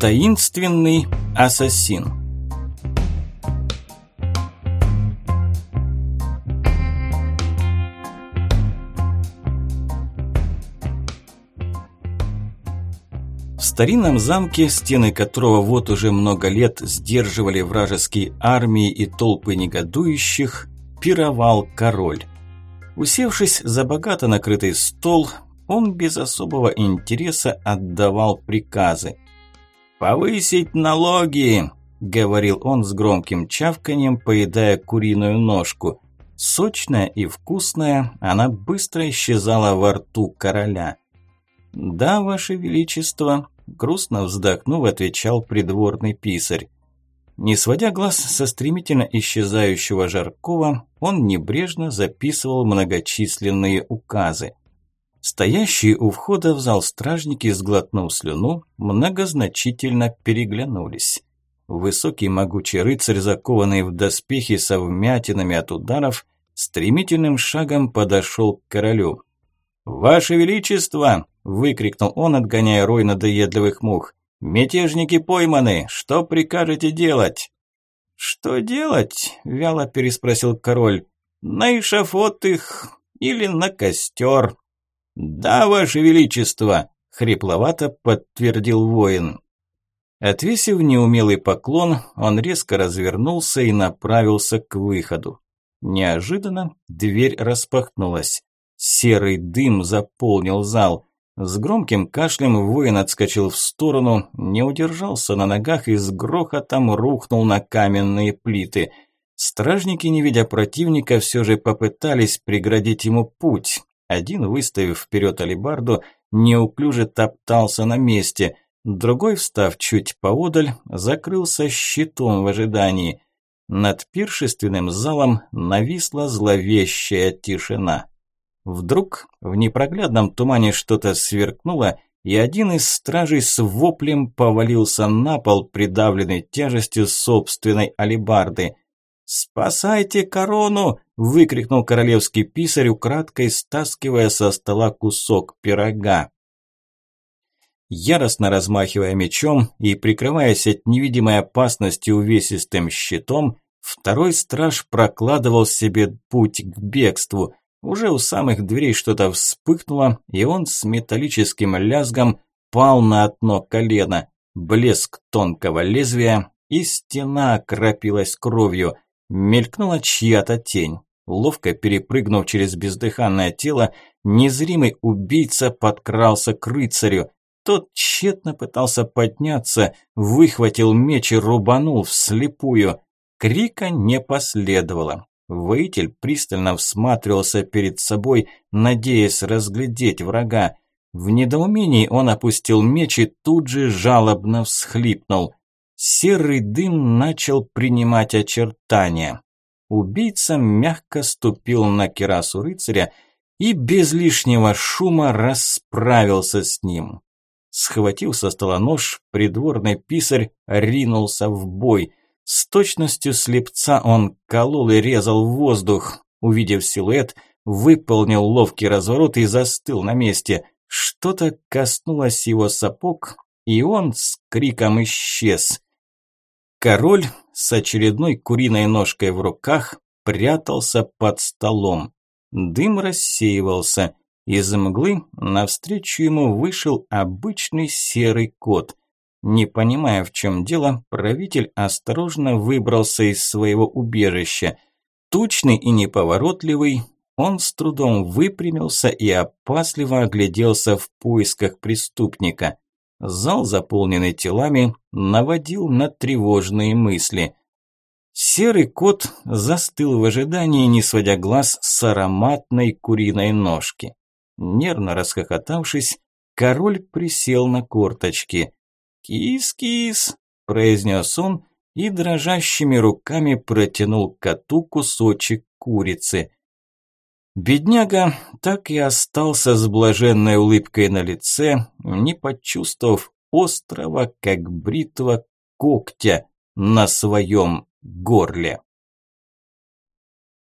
Таинственный ассасин В старинном замке, стены которого вот уже много лет сдерживали вражеские армии и толпы негодующих, пировал король. Усевшись за богато накрытый стол, он без особого интереса отдавал приказы. «Повысить налоги!» – говорил он с громким чавканием, поедая куриную ножку. Сочная и вкусная, она быстро исчезала во рту короля. «Да, ваше величество», – грустно вздохнув, отвечал придворный писарь. Не сводя глаз со стремительно исчезающего Жаркова, он небрежно записывал многочисленные указы. Стоящие у входа в зал стражники, сглотнув слюну, многозначительно переглянулись. Высокий могучий рыцарь, закованный в доспехи со вмятинами от ударов, стремительным шагом подошел к королю. «Ваше Величество!» – выкрикнул он, отгоняя рой надоедливых мух. «Мятежники пойманы! Что прикажете делать?» «Что делать?» – вяло переспросил король. «На эшафот их или на костер?» «Да, ваше величество!» – хрипловато подтвердил воин. Отвесив неумелый поклон, он резко развернулся и направился к выходу. Неожиданно дверь распахнулась. Серый дым заполнил зал. С громким кашлем воин отскочил в сторону, не удержался на ногах и с грохотом рухнул на каменные плиты. Стражники, не видя противника, все же попытались преградить ему путь. Один, выставив вперед алебарду, неуклюже топтался на месте, другой, встав чуть поодаль, закрылся щитом в ожидании. Над пиршественным залом нависла зловещая тишина. Вдруг в непроглядном тумане что-то сверкнуло, и один из стражей с воплем повалился на пол, придавленный тяжестью собственной алебарды. «Спасайте корону!» – выкрикнул королевский писарь, украдкой стаскивая со стола кусок пирога. Яростно размахивая мечом и прикрываясь от невидимой опасности увесистым щитом, второй страж прокладывал себе путь к бегству. Уже у самых дверей что-то вспыхнуло, и он с металлическим лязгом пал на одно колено. Блеск тонкого лезвия, и стена окропилась кровью – Мелькнула чья-то тень. Ловко перепрыгнув через бездыханное тело, незримый убийца подкрался к рыцарю. Тот тщетно пытался подняться, выхватил меч и рубанул вслепую. Крика не последовало. Воитель пристально всматривался перед собой, надеясь разглядеть врага. В недоумении он опустил меч и тут же жалобно всхлипнул серый дым начал принимать очертания. Убийца мягко ступил на кирасу рыцаря и без лишнего шума расправился с ним. Схватил со стола нож, придворный писарь ринулся в бой. С точностью слепца он колол и резал воздух. Увидев силуэт, выполнил ловкий разворот и застыл на месте. Что-то коснулось его сапог, и он с криком исчез. Король с очередной куриной ножкой в руках прятался под столом. Дым рассеивался. Из мглы навстречу ему вышел обычный серый кот. Не понимая, в чем дело, правитель осторожно выбрался из своего убежища. Тучный и неповоротливый, он с трудом выпрямился и опасливо огляделся в поисках преступника. Зал, заполненный телами, наводил на тревожные мысли. Серый кот застыл в ожидании, не сводя глаз с ароматной куриной ножки. Нервно расхохотавшись, король присел на корточки. «Кис-кис!» – произнес он и дрожащими руками протянул коту кусочек курицы. Бедняга так и остался с блаженной улыбкой на лице, не почувствовав острого, как бритва, когтя на своем горле.